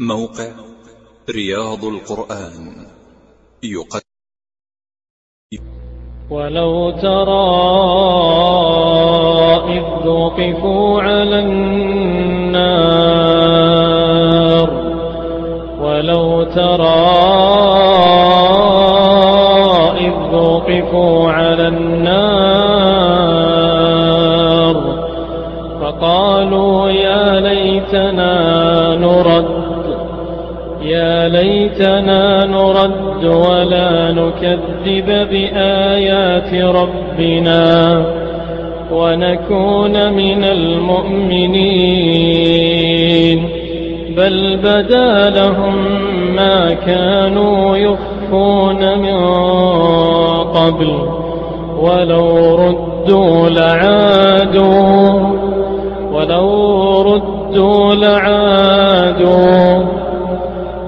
موقع رياض القرآن. يقدم. ولو ترى إذ وقفوا على النار ولو ترى إذ وقفوا على النار فقالوا يا ليتنا نرد يا ليتنا نرد ولا نكذب بآيات ربنا ونكون من المؤمنين. بل بدا لهم ما كانوا يخفون من قبل ولو ردوا لعادوا ولو ردوا لعادوا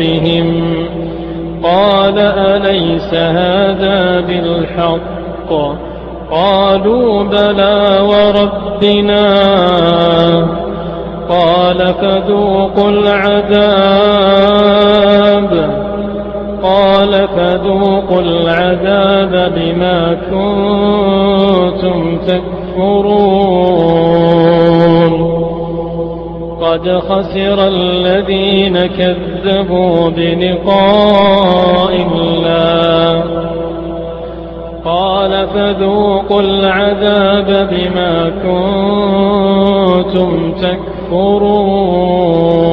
ربهم قال أليس هذا بالحق قالوا بلى وربنا قال فذوقوا العذاب قال فذوقوا العذاب بما كنتم تكفرون قد خسر الذين كذبوا بلقاء الله. قال فذوقوا العذاب بما كنتم تكفرون.